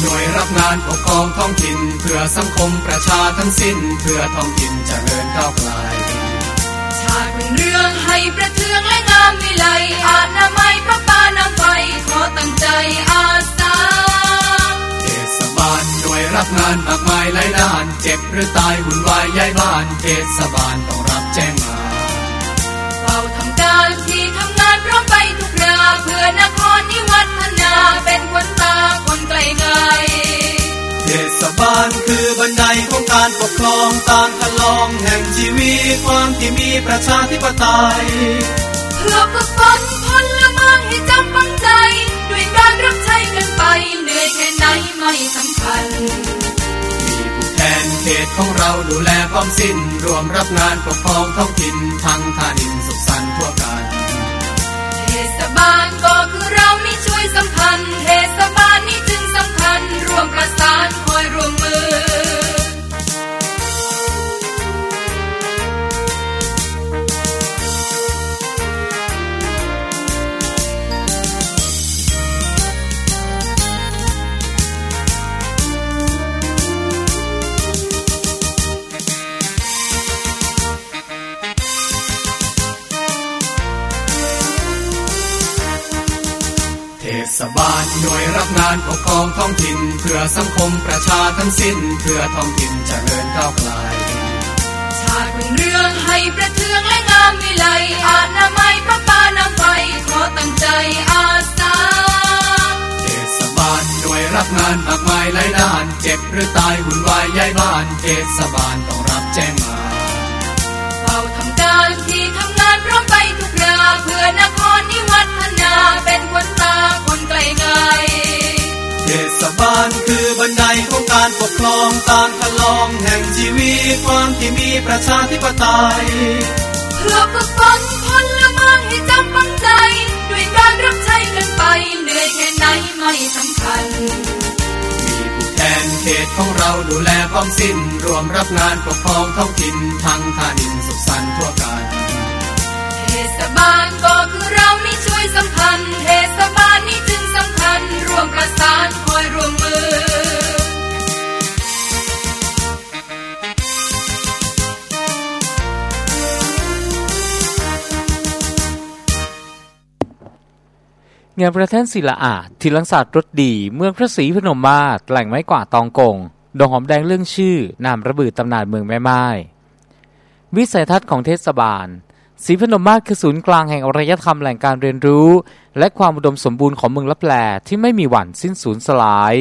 หน่วยรับงานปกครองท้องถิ่นเพื่อสังคมประชาทั้งสิ้น เพื่อท้องถิ่นเจริญก้าวไกลชาติเป็นเรื่องให้ประเทืองและงามวิไลอาณาไม้พระปานำไปขอตั้งใจอาสาเทศบาลหน่วยรับงานมากมายหลายด้าน เจ็บหรือตายหุ่นวายย้ายบ้านเทศบาลต้องรับแจ้งมาเฝ้าทำการที่ทำงานพร้อมไปทุกราเพื่อนครนิวัฒน เป็นคนตาคนไกลไกลเทศบาลคือบันไดของการปกครองการทลองแห่งชีวิตความที่มีประชาธิปไตยเพื่อฝึกฝนพลเมืองให้จำฝังใจ ด้วยการรับใช้กันไปเหนื่อยแค่ไหนไม่สำคัญมีผู้แทนเขตของเราดูแลพร้อมสิ้น รวมรับงานปกครองท้องถิ่นทั้งท่าดินสุขสันต์ทั่วกันเทศบาลก็คือเราายสัมพันธ์เทศบาลนี่จึงสำคัญ รวมประสานคอยรวมมือ บาลหน่วยรับงานปกครองท้องถิ่นเพื่อสังคมประชาทั้งสิ้น เพื่อท้องถิ่นจเจริญก้าวไกลชาติเป็นเรื่องให้ประเทืองและงามวิไลอาณาไม้พระปานำไปขอตั้งใจอาสาเทศบาลหน่วยรับงานมากมายหลายด้าน เจ็บหรือตายหุ่นวายย้ายบ้านเทศบาลต้องรับแจ้งมาเฝ้าทำการที่ทำงานพร้อมไปทุกราเพื่อนครนิวัฒนาเป็นคนตาค ไกลไกลเทศบาลคือบันไดของการปกครองการทลองแห่งชีวิตความที่มีประชาธิปไตยเพื่อฝึกฝนพลเมืองให้จำฝังใจ ด้วยการรับใช้กันไปเหนื่อยแค่ไหนไม่สำคัญมีผู้แทนเขตของเราดูแลพร้อมสิ้น รวมรับงานปกครองท้องถิ่นทั้งท่าดินสุขสันต์ทั่วกัน เทศบาลก็คือเรานี่ช่วยสัมพันธ์ เทศบาลนี่จึงสำคัญ รวมประสานคอยรวมมือ งานประเทศศิลาอาทิลังศาสตร์รถดี เมืองพระศรีพนมมาศแหล่งไม้กว่าตองกง ดงหอมแดงเรื่องชื่อนามระบือตำนานเมืองแม่ไม้วิสัยทัศน์ของเทศบาล ศรีพนมมาศคือศูนย์กลางแห่งอารยธรรมแหล่งการเรียนรู้ และความอุดมสมบูรณ์ของเมืองลับแลที่ไม่มีหวันสิ้นสูญสลาย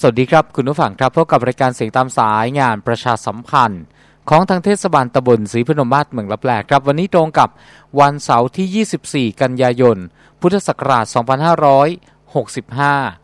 สวัสดีครับคุณผู้ฟังครับพบกับรายการเสียงตามสายงานประชาสัมพันธ์ ของทางเทศบาลตำบลศรีพนมมาศเมืองลับแลครับ วันนี้ตรงกับวันเสาร์ที่ 24 กันยายน พุทธศักราช 2565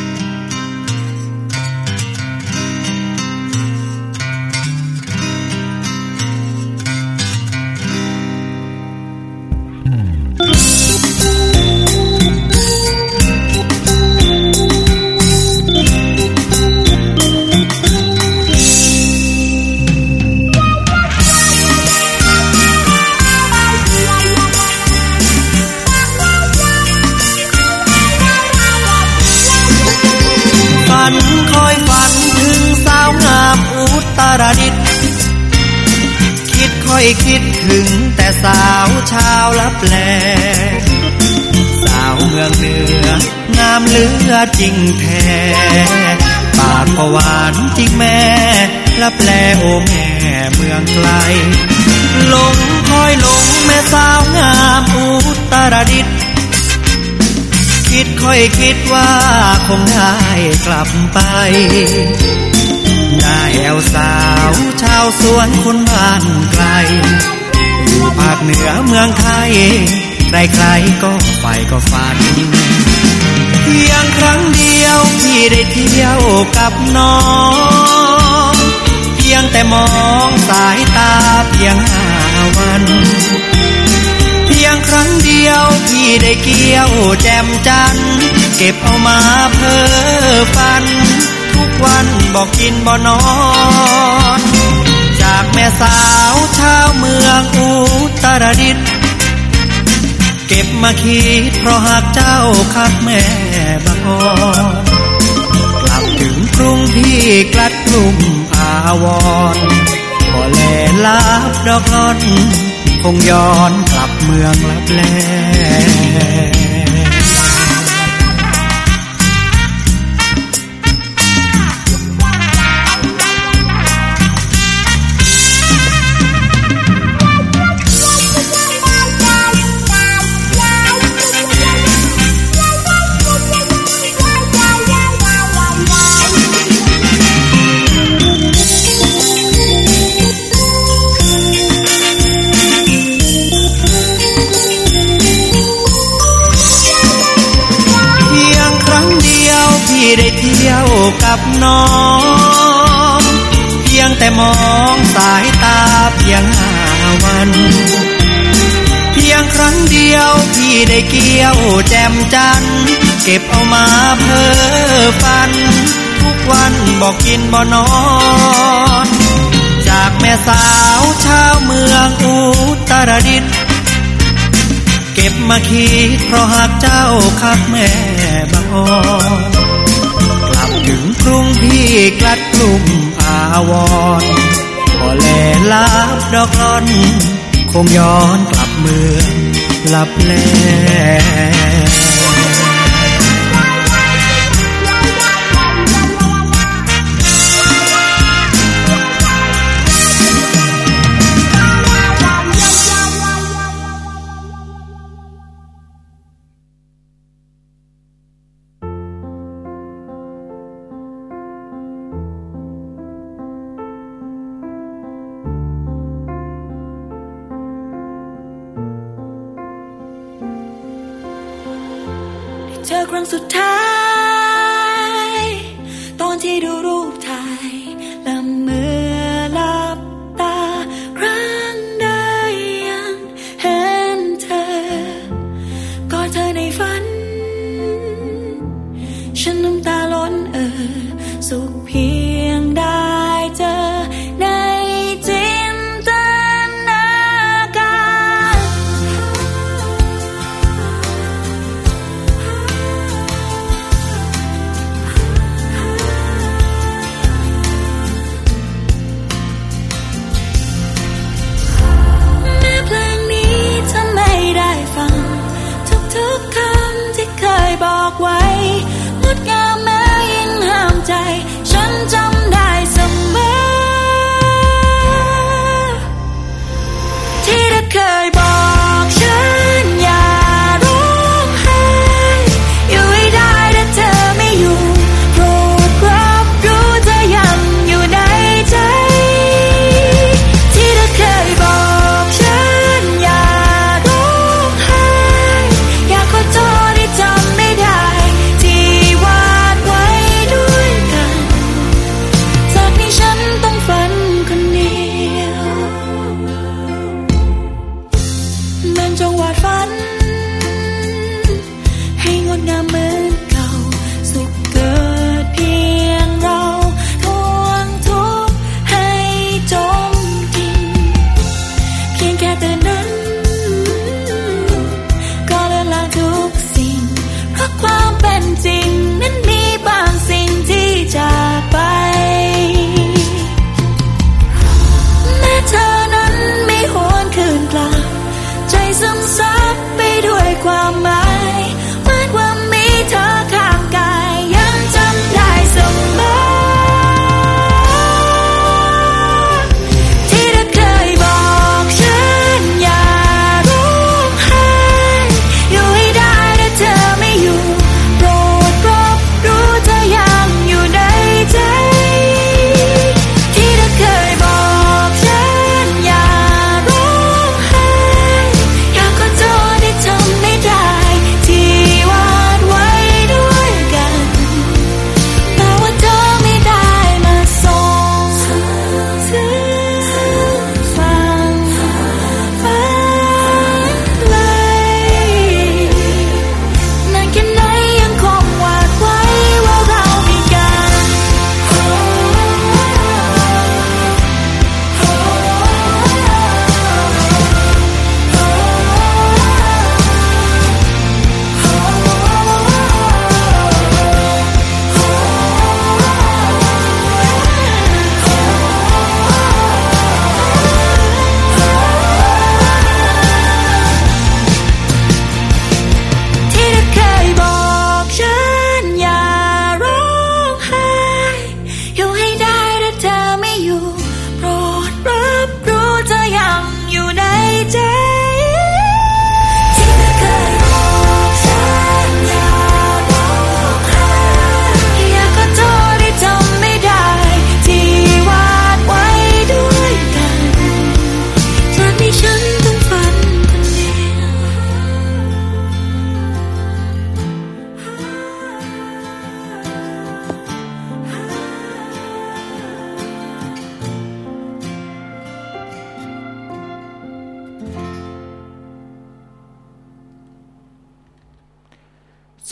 องามเหลือจริงแท้ปากก็หวานจริงแม่ลับแลโอแม่เมืองไกลหลงคอยหลงแม่สาวงามอุตรดิตคิดค่อยคิดว่าคงได้กลับไปหน้าแอวสาวชาวสวนคนบ้านไกลอยู่ภาคเหนือเมืองไทยใครๆก็ไปก็ฝัน เพียงครั้งเดียวที่ได้เที่ยวกับน้อง เพียงแต่มองสายตาเพียงห้าวัน เพียงครั้งเดียวที่ได้เกี่ยวแจมจัน เก็บเอามาเพ้อฝัน ทุกวันบอกกินบ่นอน จากแม่สาวชาวเมืองอุตรดิตถ์ ก็บมาคิดเพราะหากเจ้าคักแม่บางอกลับถึงกรุงที่กลัดกลุ่มอาวรก็แลลาบดอกลอน คงย้อนกลับเมืองลับแล บอกกินบ่นอน จากแม่สาวชาวเมืองอุตรดิตถ์เก็บมาคิดเพราะหากเจ้าคักแม่บางอ่อนถึงกรุงที่กลัดกลุ่มอาวรบ่แลลาบดอกรอนคงย้อนกลับเมืองลับแล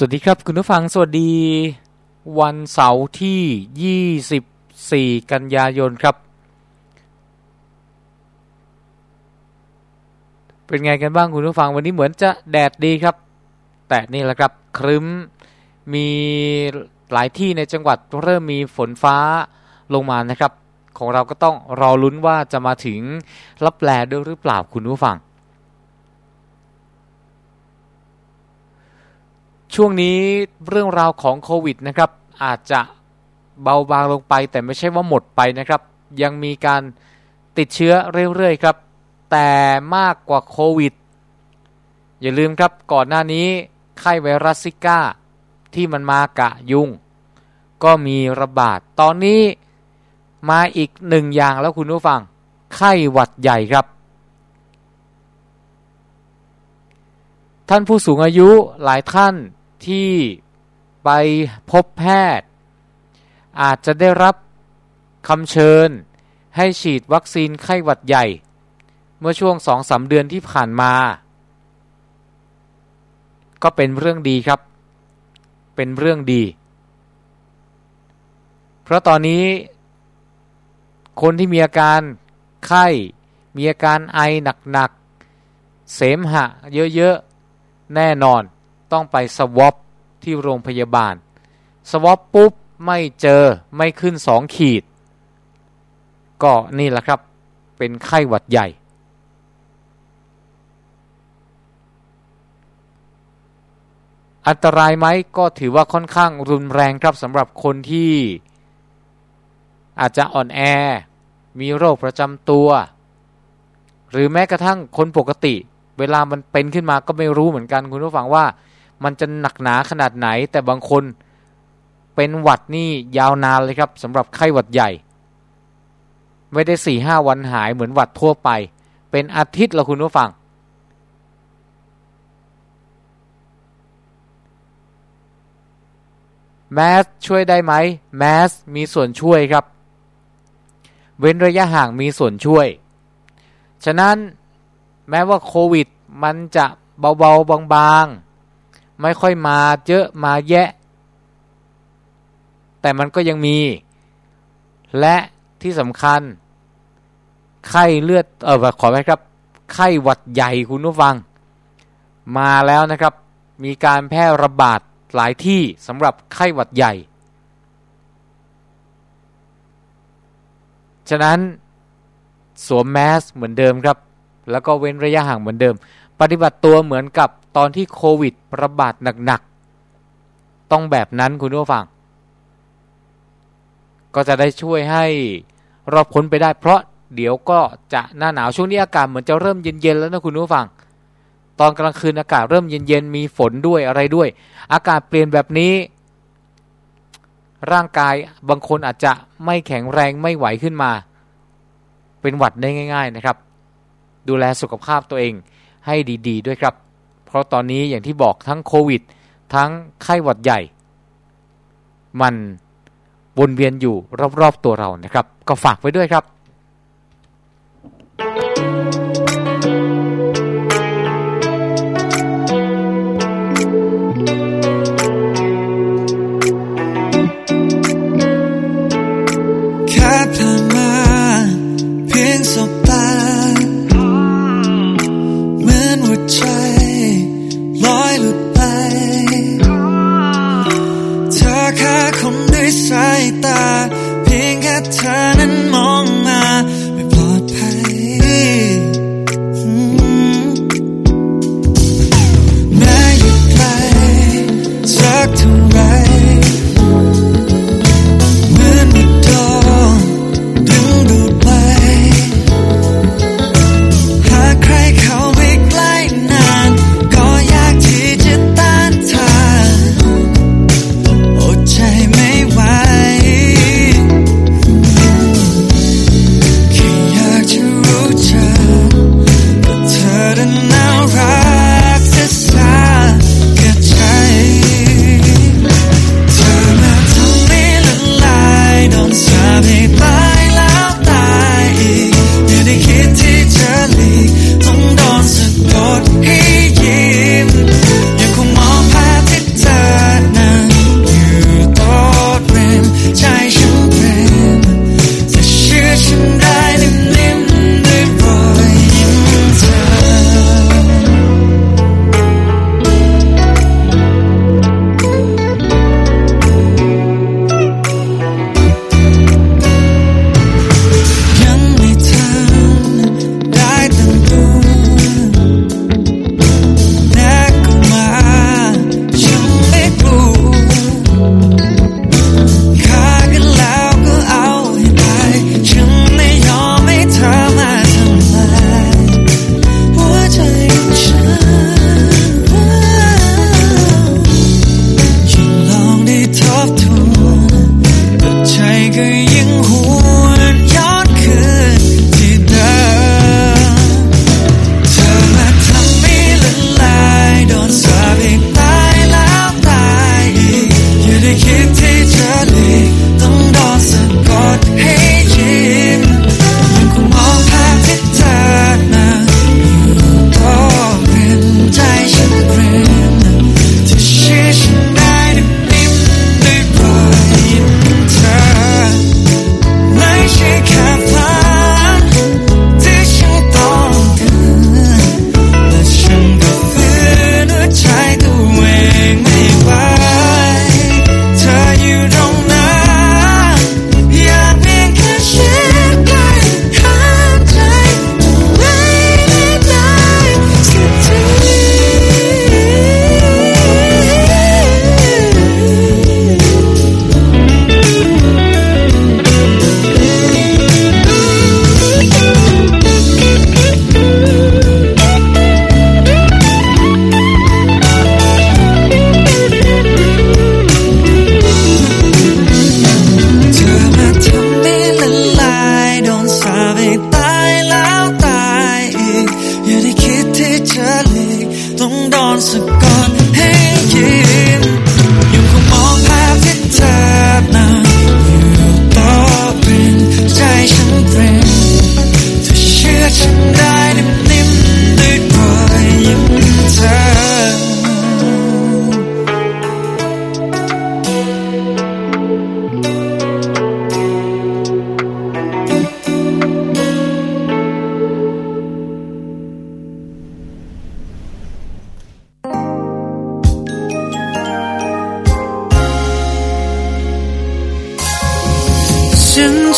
สวัสดีครับคุณผู้ฟังสวัสดีวันเสาร์ที่ 24 กันยายนครับ เป็นไงกันบ้างคุณผู้ฟังวันนี้เหมือนจะแดดดีครับ แต่นี่แหละครับครึ้มมีหลายที่ในจังหวัดเริ่มมีฝนฟ้าลงมานะครับ ของเราก็ต้องรอลุ้นว่าจะมาถึงรับแลด้วยหรือเปล่าคุณผู้ฟัง ช่วงนี้เรื่องราวของโควิดนะครับอาจจะเบาบางลงไป แต่ไม่ใช่ว่าหมดไปนะครับ ยังมีการติดเชื้อเรื่อยๆครับ แต่มากกว่าโควิด อย่าลืมครับก่อนหน้านี้ไข้ไวรัสซิก้า ที่มันมากะยุง ก็มีระบาด ตอนนี้มาอีกหนึ่งอย่างแล้วคุณผู้ฟัง ไข้หวัดใหญ่ครับ ท่านผู้สูงอายุหลายท่าน ที่ไปพบแพทย์ อาจจะได้รับคำเชิญให้ฉีดวัคซีนไข้หวัดใหญ่ เมื่อช่วงสองสาเดือนที่ผ่านมา ก็เป็นเรื่องดีครับ เป็นเรื่องดี เพราะตอนนี้ คนที่มีอาการไข้ มีอาการไอหนักๆเสมหะเยอะ ๆ แน่นอน ต้องไปสวอปที่โรงพยาบาลสวอปปุ๊บไม่เจอไม่ขึ้นสองขีด ก็นี่แหละครับเป็นไข้หวัดใหญ่ อันตรายไหมก็ถือว่าค่อนข้างรุนแรงครับสำหรับคนที่อาจจะอ่อนแอ มีโรคประจำตัว หรือแม้กระทั่งคนปกติ เวลามันเป็นขึ้นมาก็ไม่รู้เหมือนกันคุณผู้ฟังว่า มันจะหนักหนาขนาดไหน แต่บางคนเป็นหวัดนี่ยาวนานเลยครับสำหรับไข้หวัดใหญ่ ไม่ได้สี่ห้าวันหายเหมือนหวัดทั่วไป เป็นอาทิตย์ละคุณผู้ฟัง แมสช่วยได้ไหมแมสมีส่วนช่วยครับ เว้นระยะห่างมีส่วนช่วย ฉะนั้นแม้ว่าโควิด มันจะเบาๆบางๆ ไม่ค่อยมาเยอะมาแยะ แต่มันก็ยังมี และที่สำคัญ ไข้เลือดเออขอไปครับ ไข้หวัดใหญ่คุณผู้ฟัง มาแล้วนะครับ มีการแพร่ระบาดหลายที่สำหรับไข้หวัดใหญ่ ฉะนั้นสวมแมสเหมือนเดิมครับ แล้วก็เว้นระยะห่างเหมือนเดิม ปฏิบัติตัวเหมือนกับ ตอนที่โควิดระบาดหนักๆ ต้องแบบนั้นคุณผู้ฟัง ก็จะได้ช่วยให้รอบพ้นไปได้ เพราะเดี๋ยวก็จะหน้าหนาวช่วงนี้อากาศเหมือนจะเริ่มเย็นๆแล้วนะคุณผู้ฟัง ตอนกลางคืนอากาศเริ่มเย็นๆมีฝนด้วยอะไรด้วย อากาศเปลี่ยนแบบนี้ ร่างกายบางคนอาจจะไม่แข็งแรงไม่ไหวขึ้นมา เป็นหวัดได้ง่าย ๆนะครับ ดูแลสุขภาพตัวเองให้ดี ๆ ด้วยครับ เพราะตอนนี้อย่างที่บอกทั้งโควิด ทั้งไข้หวัดใหญ่ มันวนเวียนอยู่รอบๆตัวเรานะครับ ก็ฝากไว้ด้วยครับ สายตาเพีย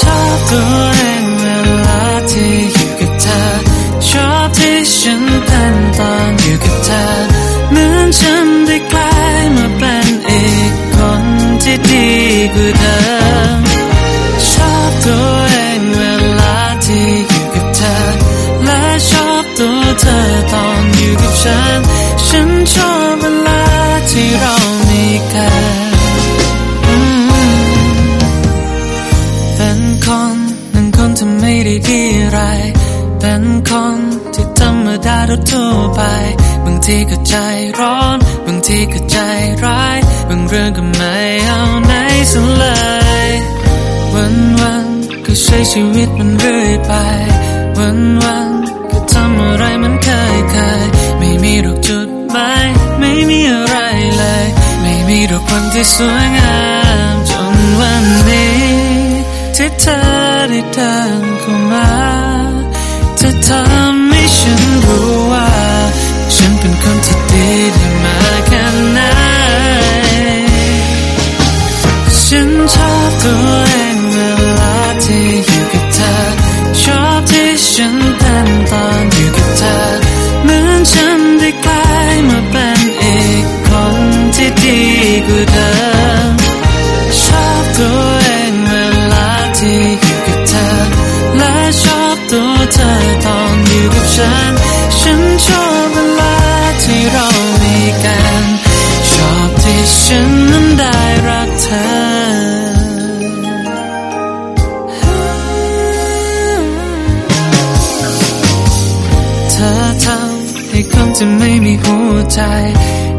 ชอบตัวเองเวลาที่อยู่กับเธอ ชอบที่ฉันเป็นตอนอยู่กับเธอ เหมือนฉันได้กลายมาเป็นอีกคนที่ดีกว่าเดิ ทีก็ใจร้อน บางทีก็ใจร้าย บางเรื่องก็ไม่เอาไหนสักเลย วันวันก็ใช้ชีวิตมันเรื่อยไป วันวันก็ทำอะไรมันเคยเคยไม่มีหรอกจุดหมายไม่มีอะไรเลย ไม่มีหรอกควันที่สวยงามจนวันนี้ที่เธอ love.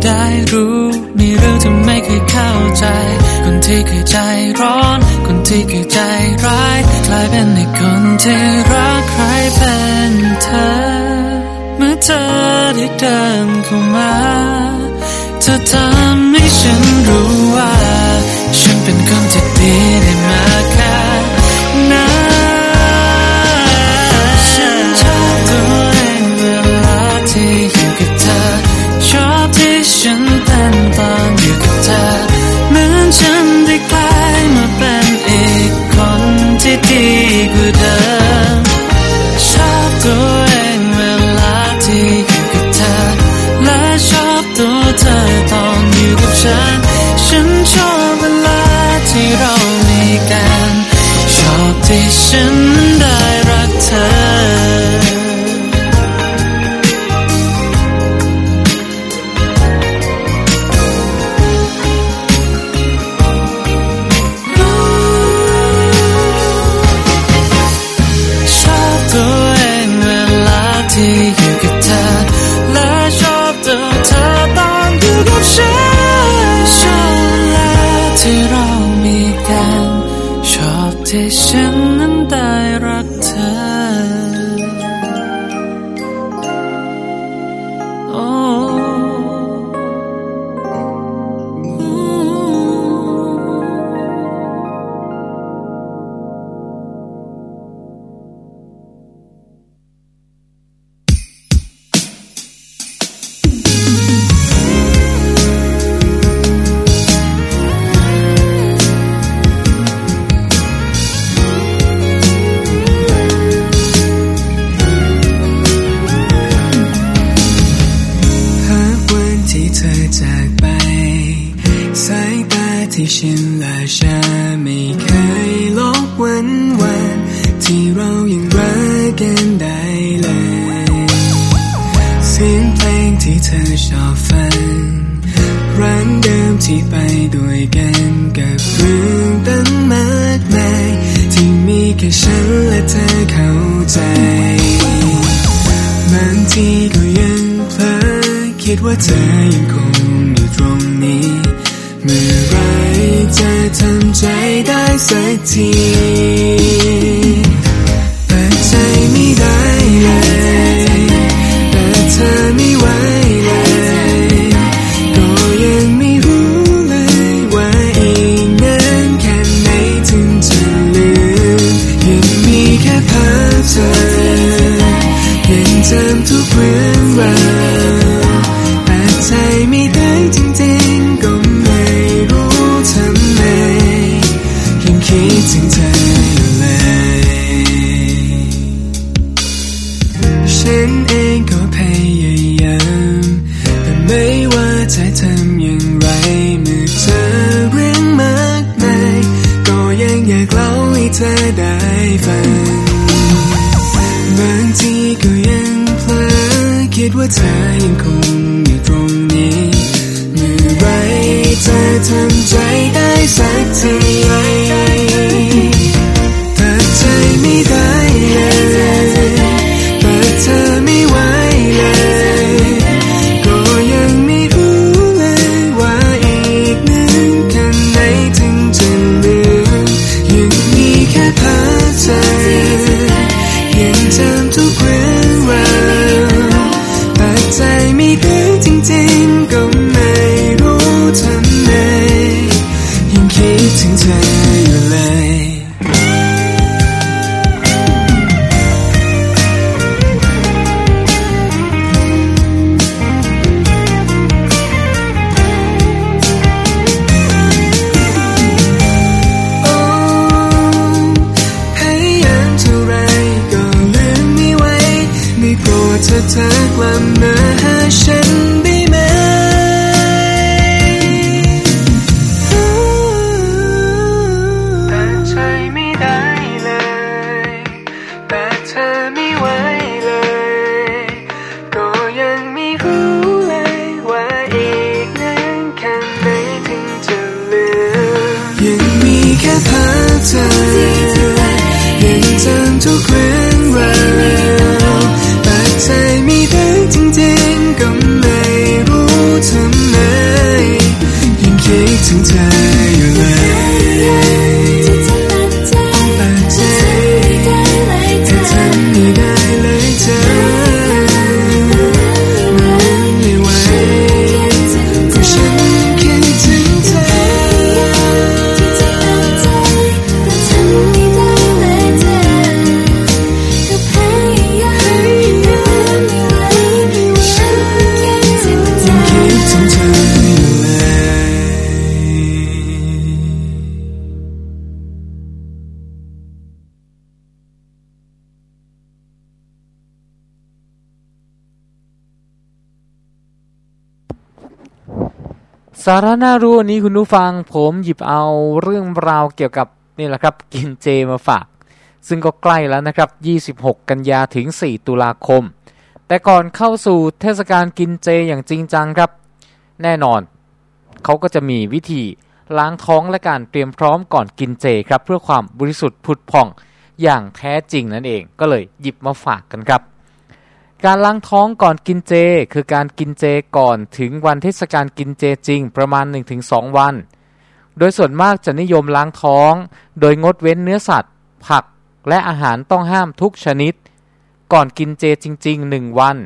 ได้รู้มีเรื่องที่ไม่เคยเข้าใจ คนที่เคยใจร้อน คนที่เคยใจร้ายกลายเป็นในคนที่รักใครเป็นเธอ เมื่อเธอได้เดินเข้ามาเธอทำให้ฉันรู้ว่า ฉันเป็นคนที่ดีได้มาก 为什么？ ที่ฉันและฉันไม่เคยลบวันวันที่เรายังรักกันได้เลย เสียงเพลงที่เธอชอบฟังรังเดิมที่ไปด้วยกันกับเรื่องตั้งมากมายที่มีแค่ฉันและเธอเข้าใจบางทีก็ยังเพลอคิดว่าเธอยังคง 沉醉นจะาระน่ารู้วันนี้คุณผู้ฟังผมหยิบเอาเรื่องราวเกี่ยวกับนี่แหละครับกินเจมาฝาก ซึ่งก็ใกล้แล้วนะครับ 26 กันยาถึง 4 ตุลาคม แต่ก่อนเข้าสู่เทศกาลกินเจอย่างจริงจังครับ แน่นอน เขาก็จะมีวิธีล้างท้องและการเตรียมพร้อมก่อนกินเจครับ เพื่อความบริสุทธิ์ผุดผ่องอย่างแท้จริงนั่นเองก็เลยหยิบมาฝากกันครับ การล้างท้องก่อนกินเจ คือการกินเจก่อนถึงวันเทศกาลกินเจจริงประมาณ 1-2 วัน โดยส่วนมากจะนิยมล้างท้อง โดยงดเว้นเนื้อสัตว์ ผักและอาหารต้องห้ามทุกชนิด ก่อนกินเจจริงๆ1วัน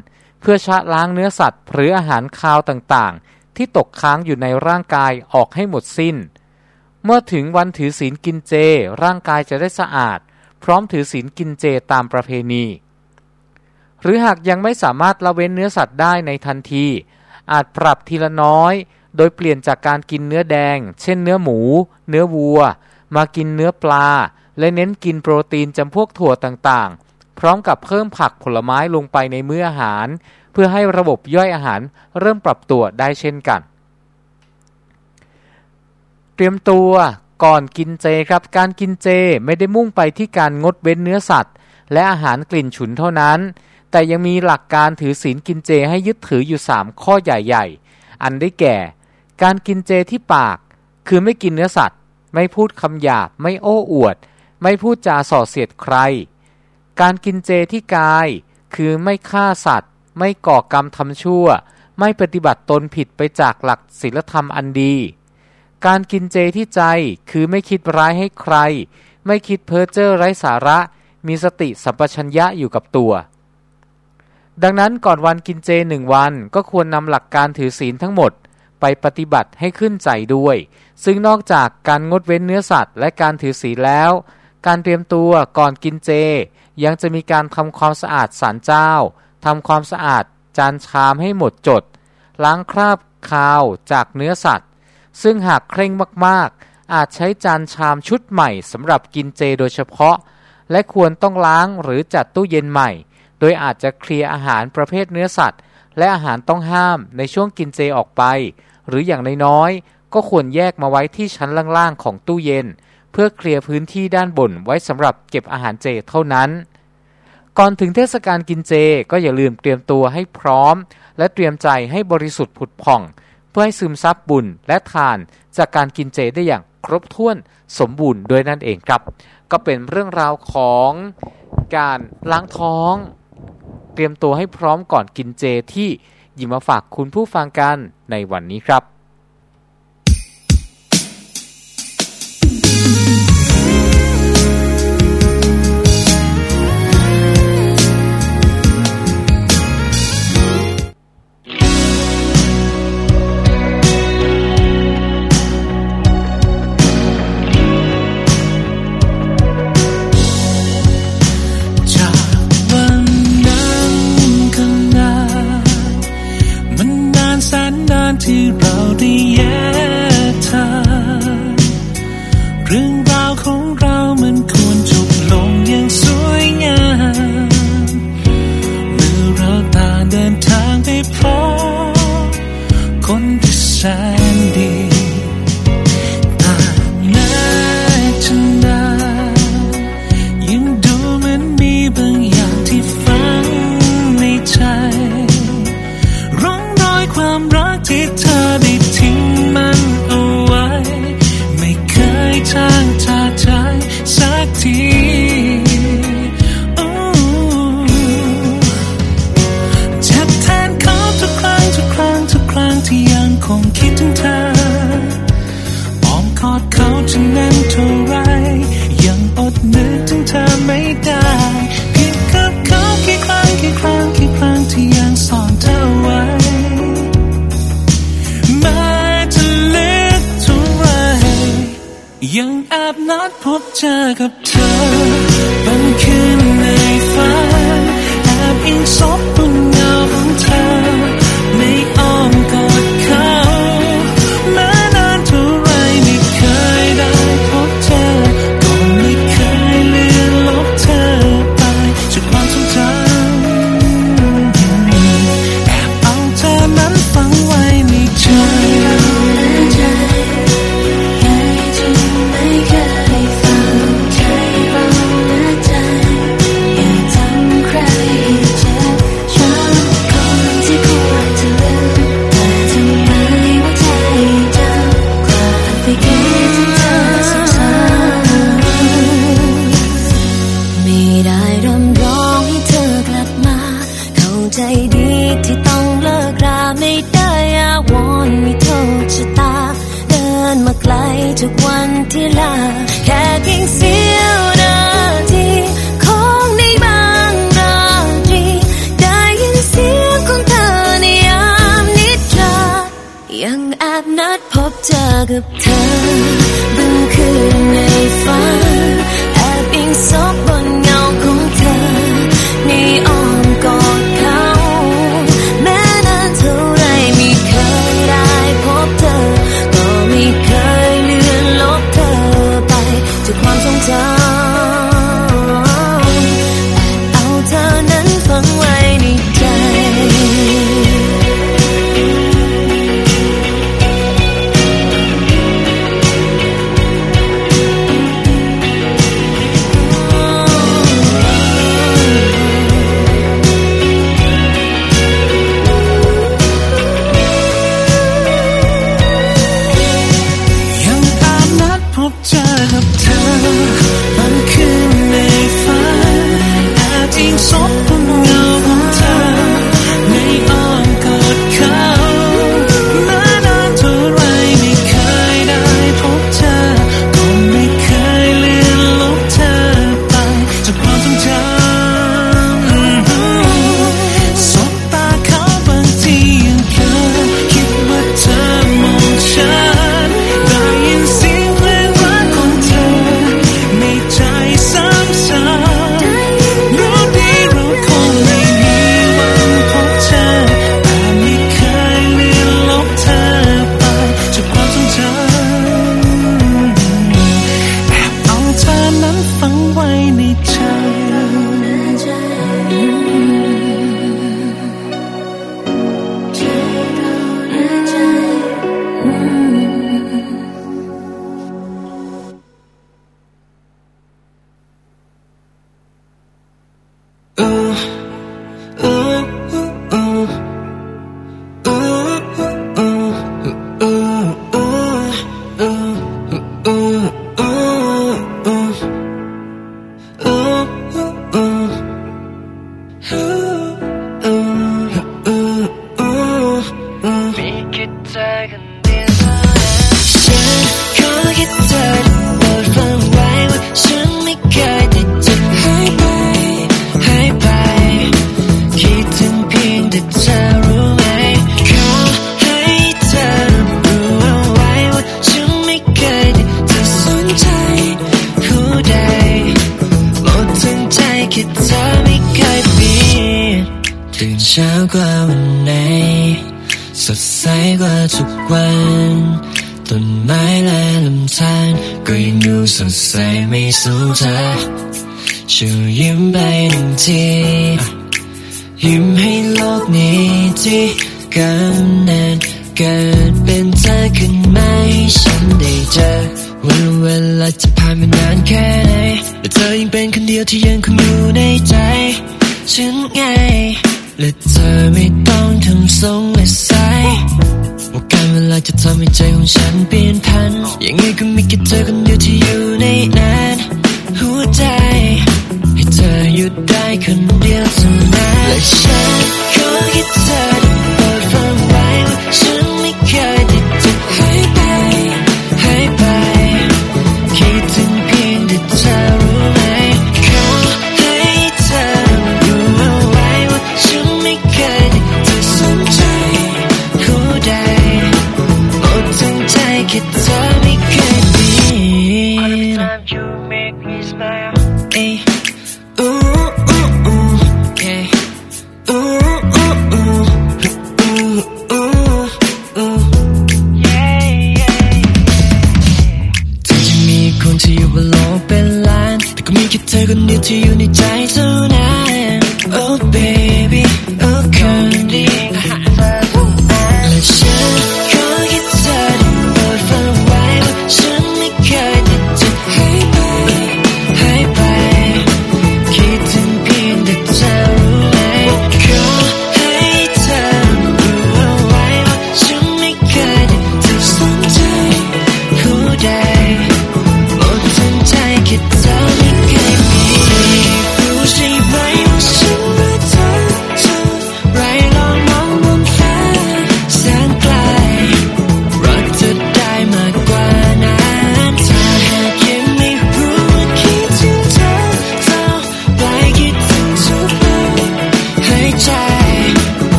เพื่อชะล้างเนื้อสัตว์ หรืออาหารคาวต่างๆ ที่ตกค้างอยู่ในร่างกายออกให้หมดสิ้น เมื่อถึงวันถือศีลกินเจ ร่างกายจะได้สะอาด พร้อมถือศีลกินเจตามประเพณี หรือหากยังไม่สามารถละเว้นเนื้อสัตว์ได้ในทันที อาจปรับทีละน้อย โดยเปลี่ยนจากการกินเนื้อแดง เช่นเนื้อหมู เนื้อวัว มากินเนื้อปลา และเน้นกินโปรตีนจำพวกถั่วต่างๆ พร้อมกับเพิ่มผักผลไม้ลงไปในมื้ออาหาร เพื่อให้ระบบย่อยอาหารเริ่มปรับตัวได้เช่นกัน เตรียมตัวก่อนกินเจครับ การกินเจไม่ได้มุ่งไปที่การงดเว้นเนื้อสัตว์ และอาหารกลิ่นฉุนเท่านั้น แต่ยังมีหลักการถือศีลกินเจให้ยึดถืออยู่ 3 ข้อใหญ่ๆ อันได้แก่ การกินเจที่ปาก คือไม่กินเนื้อสัตว์ ไม่พูดคำหยาบ ไม่โอ้อวด ไม่พูดจาส่อเสียดใคร การกินเจที่กาย คือไม่ฆ่าสัตว์ ไม่ก่อกรรมทำชั่ว ไม่ปฏิบัติตนผิดไปจากหลักศีลธรรมอันดี การกินเจที่ใจ คือไม่คิดร้ายให้ใคร ไม่คิดเพ้อเจ้อไร้สาระ มีสติสัมปชัญญะอยู่กับตัว ดังนั้นก่อนวันกินเจหนึ่งวันก็ควรนำหลักการถือศีลทั้งหมดไปปฏิบัติให้ขึ้นใจด้วย ซึ่งนอกจากการงดเว้นเนื้อสัตว์ และการถือศีลแล้ว การเตรียมตัวก่อนกินเจ ยังจะมีการทำความสะอาดศาลเจ้าทำความสะอาดจานชามให้หมดจด ล้างคราบคาวจากเนื้อสัตว์ ซึ่งหากเคร่งมากๆ อาจใช้จานชามชุดใหม่สำหรับกินเจโดยเฉพาะ และควรต้องล้างหรือจัดตู้เย็นใหม่ โดยอาจจะเคลียร์อาหารประเภทเนื้อสัตว์ และอาหารต้องห้ามในช่วงกินเจออกไป หรืออย่างน้อยๆก็ควรแยกมาไว้ที่ชั้นล่างๆของตู้เย็น เพื่อเคลียร์พื้นที่ด้านบนไว้สำหรับเก็บอาหารเจเท่านั้น ก่อนถึงเทศกาลกินเจก็อย่าลืมเตรียมตัวให้พร้อม และเตรียมใจให้บริสุทธิ์ผุดผ่อง เพื่อให้ซึมซับบุญและทานจากการกินเจได้อย่างครบถ้วนสมบูรณ์ด้วยนั่นเองครับ ก็เป็นเรื่องราวของการล้างท้อง เตรียมตัวให้พร้อมก่อนกินเจที่หยิบมาฝากคุณผู้ฟังกันในวันนี้ครับ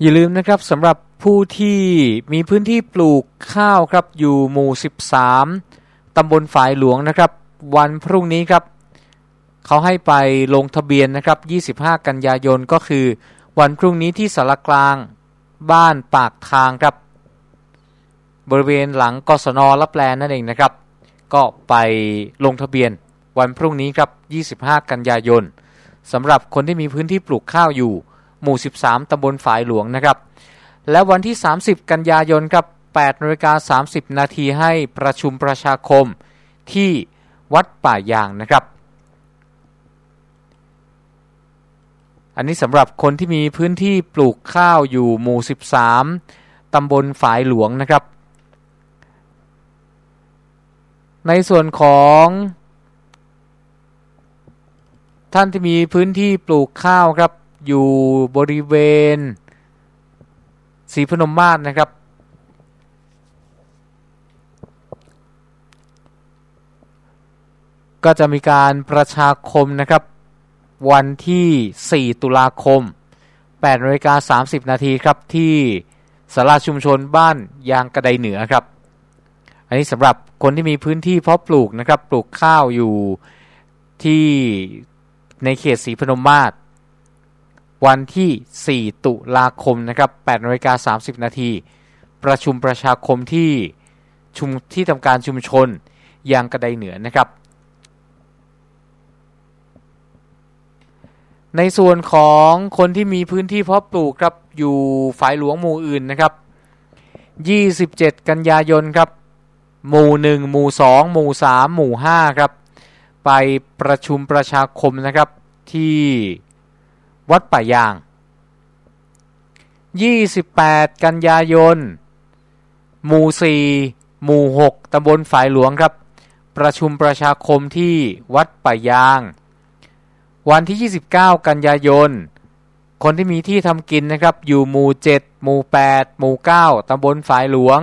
อย่าลืมนะครับสำหรับผู้ที่มีพื้นที่ปลูกข้าวครับอยู่หมู่ 13 ตำบลฝายหลวงนะครับ วันพรุ่งนี้ครับเขาให้ไปลงทะเบียนนะครับ 25 กันยายนก็คือ วันพรุ่งนี้ที่สารกลางบ้านปากทางครับ บริเวณหลังกศนรับแลนั่นเองนะครับ ก็ไปลงทะเบียนวันพรุ่งนี้ครับ 25 กันยายนสำหรับคนที่มีพื้นที่ปลูกข้าวอยู่ หมู่ 13 ตำบลฝายหลวงนะครับ และวันที่ 30 กันยายนครับ8นาฬิกา30 นาทีให้ประชุมประชาคมที่วัดป่ายางนะครับ อันนี้สำหรับคนที่มีพื้นที่ปลูกข้าวอยู่หมู่ 13 ตำบลฝายหลวงนะครับ ในส่วนของ ท่านที่มีพื้นที่ปลูกข้าวครับ อยู่บริเวณศรีพนมมาศนะครับ ก็จะมีการประชาคมนะครับ วันที่ 4 ตุลาคม8นาฬิกา30 นาทีครับที่สาราชุมชนบ้านยางกระไดเหนือครับ อันนี้สำหรับคนที่มีพื้นที่เพาะปลูกนะครับ ปลูกข้าวอยู่ที่ในเขตศรีพนมมาศ วันที่ 4 ตุลาคมนะครับ8นาฬิกา30 นาที ประชุมประชาคมที่ชุมที่ทำการชุมชนยางกระไดเหนือนะครับ ในส่วนของคนที่มีพื้นที่เพาะปลูกครับอยู่ฝ่ายหลวงหมู่อื่นนะครับ 27 กันยายนครับ หมู่ 1 หมู่ 2 หมู่ 3 หมู่ 5 ครับ ไปประชุมประชาคมนะครับที่ วัดป่ายาง 28 กันยายน หมู่ 4 หมู่ 6 ตำบลฝายหลวงครับ ประชุมประชาคมที่วัดป่ายาง วันที่ 29 กันยายน คนที่มีที่ทำกินนะครับ อยู่หมู่ 7 หมู่ 8 หมู่ 9 ตำบลฝายหลวง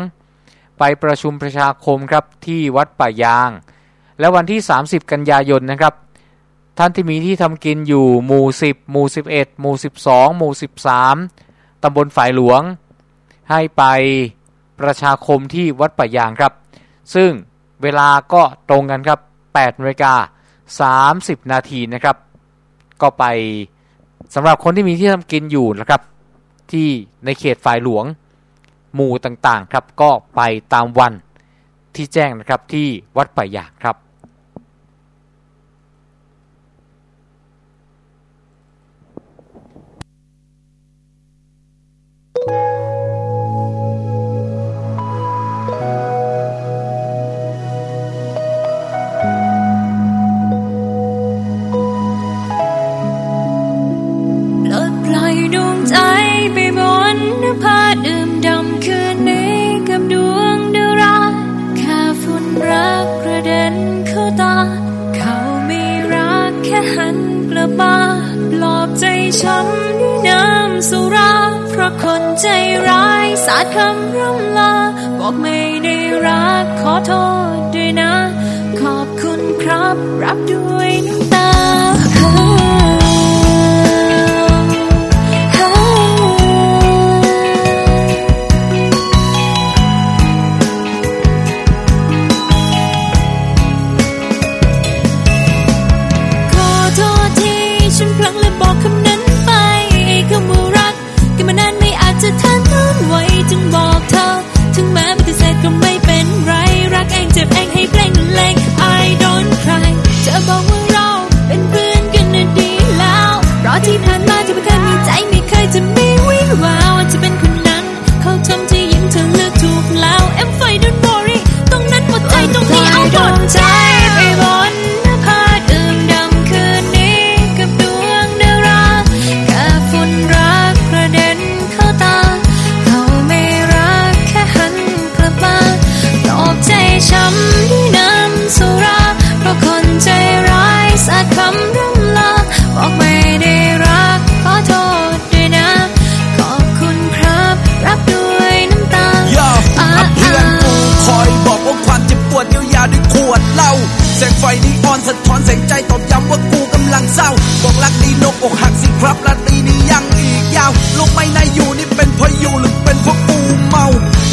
ไปประชุมประชาคมครับที่วัดป่ายาง และวันที่ 30 กันยายนนะครับ ท่านที่มีที่ทำกินอยู่หมู่10หมู่11หมู่12หมู่13ตำบลฝายหลวง ให้ไปประชาคมที่วัดป่ายางครับ ซึ่งเวลาก็ตรงกันครับ8นาฬิกา30 นาทีนะครับ ก็ไปสำหรับคนที่มีที่ทำกินอยู่นะครับ ที่ในเขตฝ่ายหลวง หมู่ต่างๆครับ ก็ไปตามวันที่แจ้งนะครับที่วัดป่ายางครับ ช้ำด้วยน้ำสุรา เพราะคนใจร้าย สาดคำร่ำลา บอกไม่ได้รักขอโทษด้วยนะ ขอบคุณครับ รับด้วยนะ sometimes แสงไฟนีออนสะท้อนแสงใจตอบย้ำว่ากูกำลังเศร้า บอกรักดีนกอกหักสิครับรักดีนี้ยังอีกยาวลงไม่นายอยู่นี่เป็นเพราะอยู่หรือเป็นเพราะกูเมา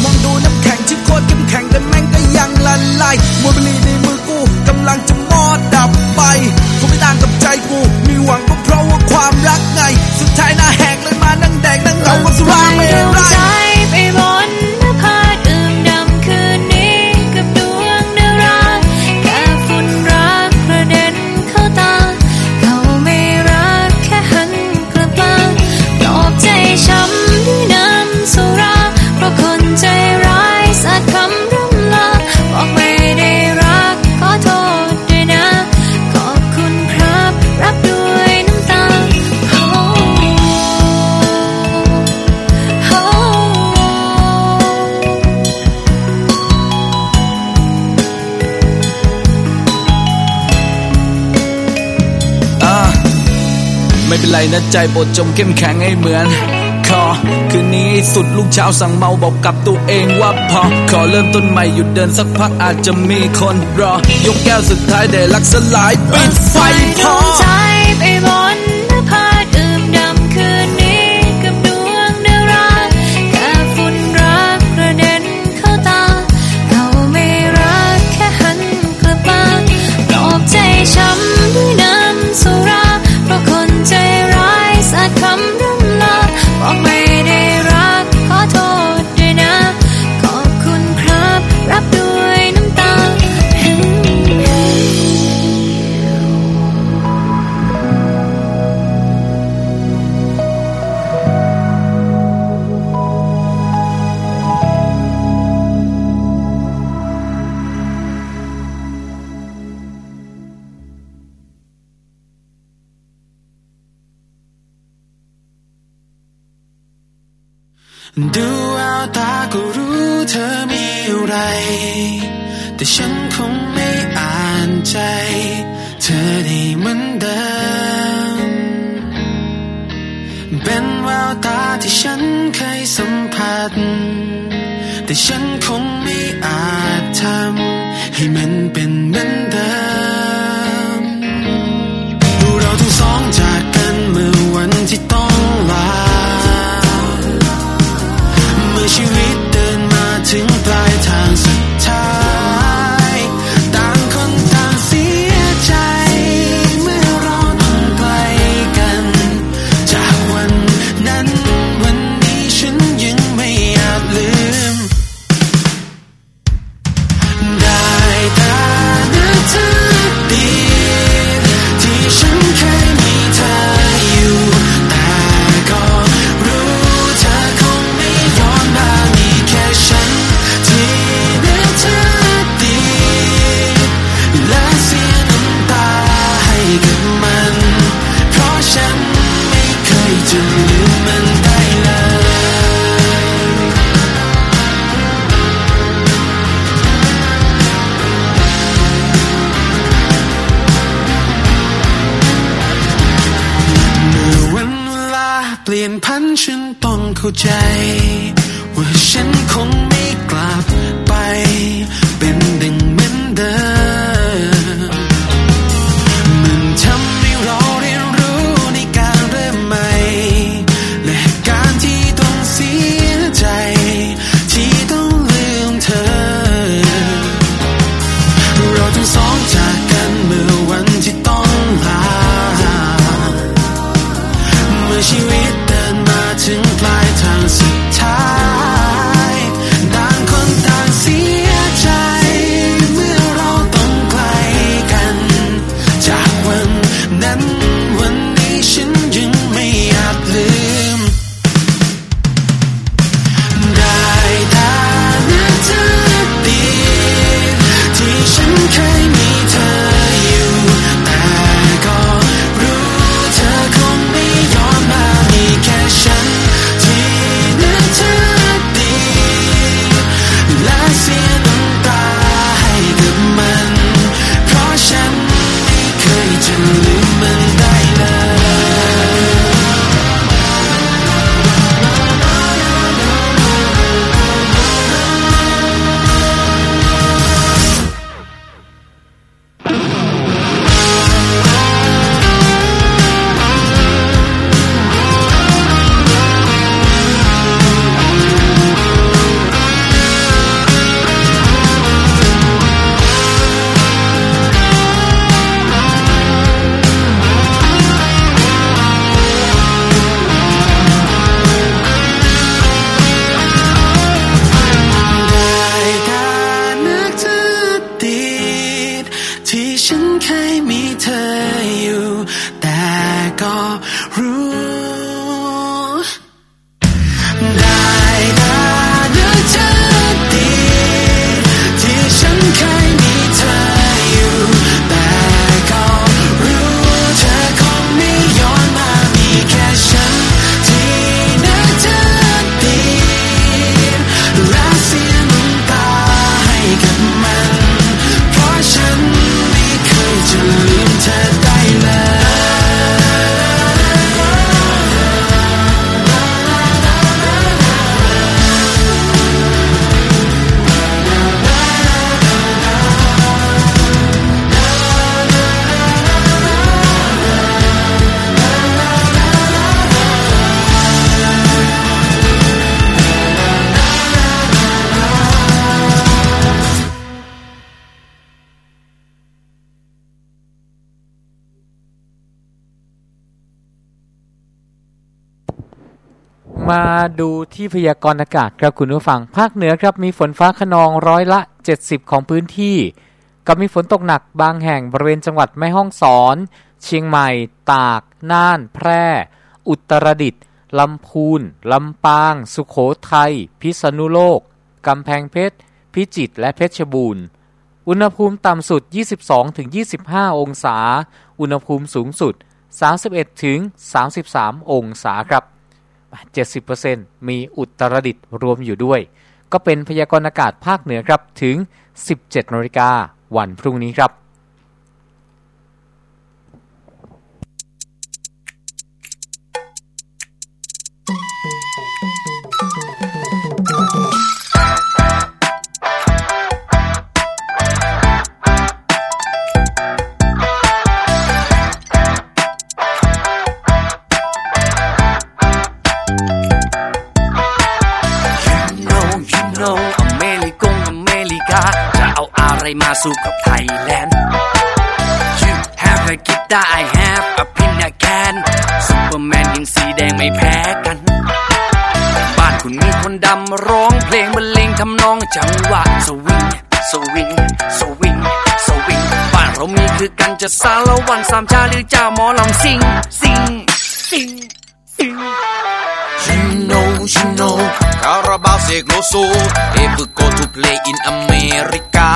มองดูน้ำแข็งที่โคตรเข้มแข็งแต่แม่งก็ยังละลายมวยบุหรี่ในมือกูกำลังจะมอดดับไปคงไม่ต่างกับใจกู มีหวังก็เพราะว่าความรักไง สุดท้ายน่าแหกเลยมานั่งแดกนั่งเหงาควาสุรา ไรนะใจบทจมเข้มแข็งให้เหมือนคอคืนนี้สุดลูกเช้าสั่งเมาบอกกับตัวเองว่าพอ ขอเริ่มต้นใหม่หยุดเดินสักพักอาจจะมีคนรอ ยกแก้วสุดท้ายเด้ลักสลายปิดไฟพอใจไปบน เดูที่พยากรณ์อากาศครับคุณผู้ฟัง ภาคเหนือครับมีฝนฟ้าขนองร้อยละ 70 ของพื้นที่ก็มีฝนตกหนักบางแห่งบริเวณจังหวัดแม่ฮ่องสอน เชียงใหม่ ตาก น่าน แพร่ อุตรดิตถ์ลำพูน ลำปาง สุขโขทัย พิษณุโลก กำแพงเพชร พิจิตร และเพชรบูรณ์ อุณหภูมิต่ำสุด 22-25 องศา อุณหภูมิสูงสุด 31-33 องศาครับ 70%มีอุตรดิตถ์รวมอยู่ด้วย ก็เป็นพยากรณ์อากาศภาคเหนือครับถึง 17นาฬิกาวันพรุ่งนี้ครับ จะสารวันสามชาหรือเจ้าหมอลำซิงซิงซิงซิง You know, you know, Carabao Segloso, ever go to play in America.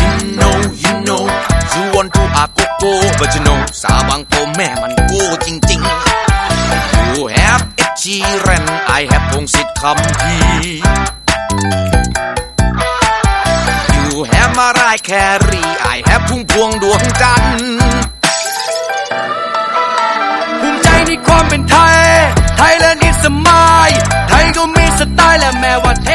You know, you know, you want to akoko, but you know, Sabang po me man go jing jing. You have a chiren, I have pong sit kampi. You ายแครีอายแฮปพุ่งพวงดวงจันทร์ภูมิใจในความเป็นไทย ไทยแลนด์อิสมายไทยก็มีสไตล์และแม้ว่าเท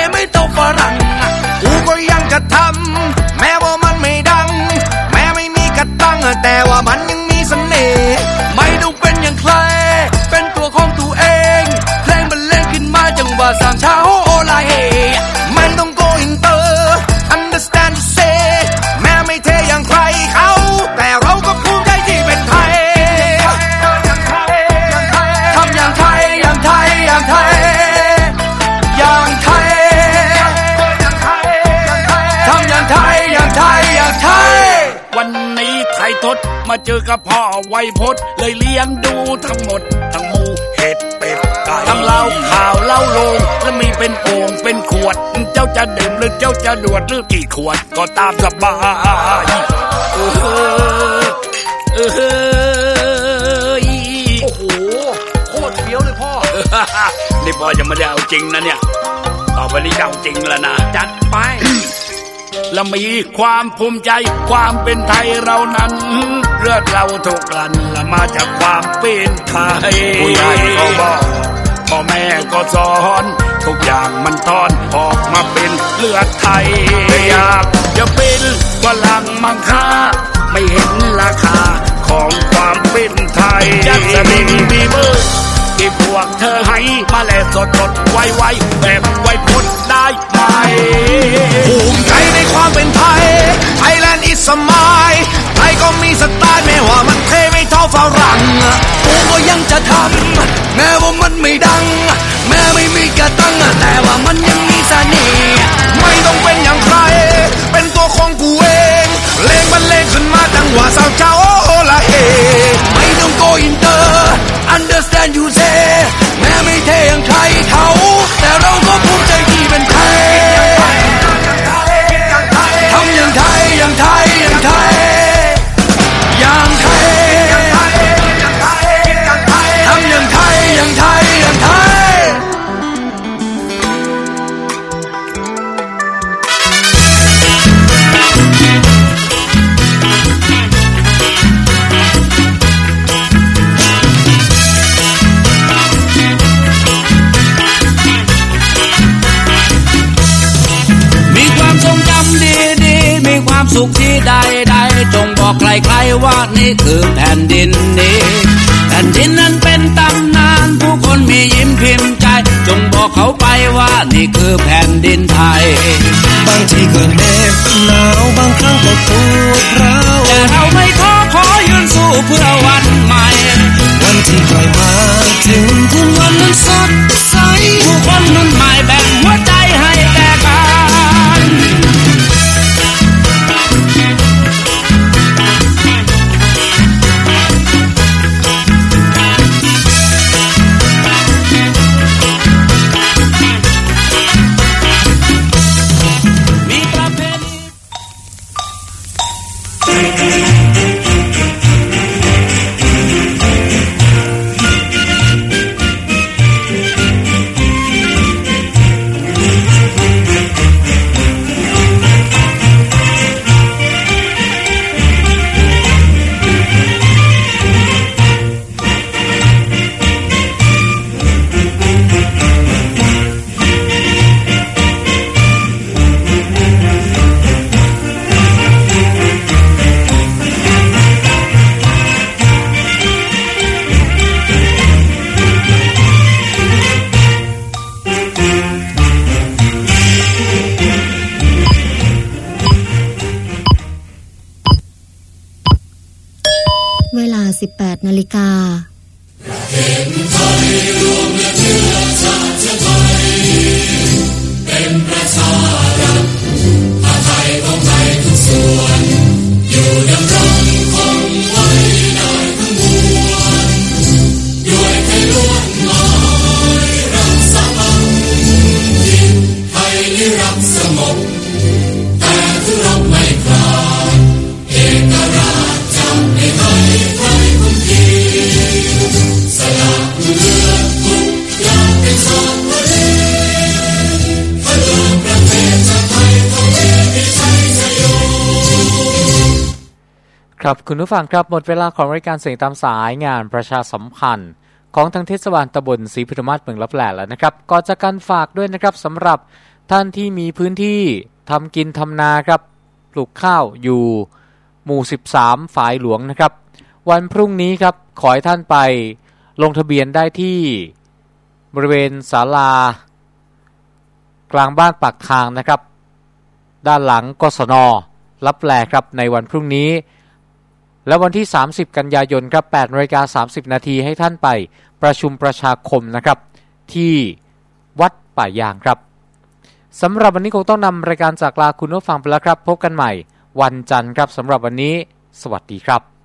มาเจอกับพ่อไวยพจน์เลยเลี้ยงดูทั้งหมด ทั้งหมูเห็ดเป็ดไก่ทั้งเหล้าข่าวเหล้าโลงและมีเป็นโอ่งเป็นขวด เจ้าจะดื่มหรือเจ้าจะดวดหรือกี่ขวดก็ตามสบายเออเออโอ้โหโคตรเฟี้ยวเลยพ่อนี่พ่อยังไม่ได้เอาจริงนะเนี่ยต่อไปนี้จะเอาจริงแล้วนะจัดไป และมีความภูมิใจ ความเป็นไทยเรานั้น เลือดเราถูกกลั่นและมาจากความเป็นไทยผู้ใหญ่ก็บอกพ่อแม่ก็สอน ทุกอย่างมันทอนออกมาเป็นเลือดไทยอยากจะเป็นฝรั่งมังค่าไม่เห็นราคาของความเป็นไทยจัสมินบีเบอร์ ที่พวกเธอให้มาแลสดสดไวไวแบบไวพ้นได้ไหมภูมิใจในความเป็นไทยไทยแลนด์อิสมายไทยก็มีสไตล์ไม่ว่ามันเท่ไม่เท่าฝรั่งกูก็ยังจะทำแม้ว่ามันไม่ดัง แม้ไม่มีกระตังแต่ว่ามันยังมีเสน่ห์ไม่ต้องเป็นอย่างใคร เป็นตัวของกูเองเลงมันเลงขึ้นมาจังหวะสาวเจ้าโอละเฮไม่ต้องโกอินเต คุณผู้ฟังครับหมดเวลาของรายการเสียงตามสายงานประชาสัมพันธ์ ของทางเทศบาลตำบลศรีพิธมาศเมืองลับแหล่แล้วนะครับก่อนจากการฝากด้วยนะครับสำหรับท่านที่มีพื้นที่ทำกินทำนาครับปลูกข้าวอยู่หมู่ 13 ฝายหลวงนะครับ วันพรุ่งนี้ครับขอให้ท่านไปลงทะเบียนได้ที่บริเวณศาลา กลางบ้านปากทางนะครับ ด้านหลังกศนรับแลครับในวันพรุ่งนี้ และวันที่ 30 กันยายนครับ8นาฬิกา30 นาทีให้ท่านไปประชุมประชาคมนะครับ ที่วัดป่ายางครับสำหรับวันนี้คงต้องนำรายการจากลาคุณผู้ฟังไปแล้วครับ พบกันใหม่วันจันทร์ครับสำหรับวันนี้ สวัสดีครับ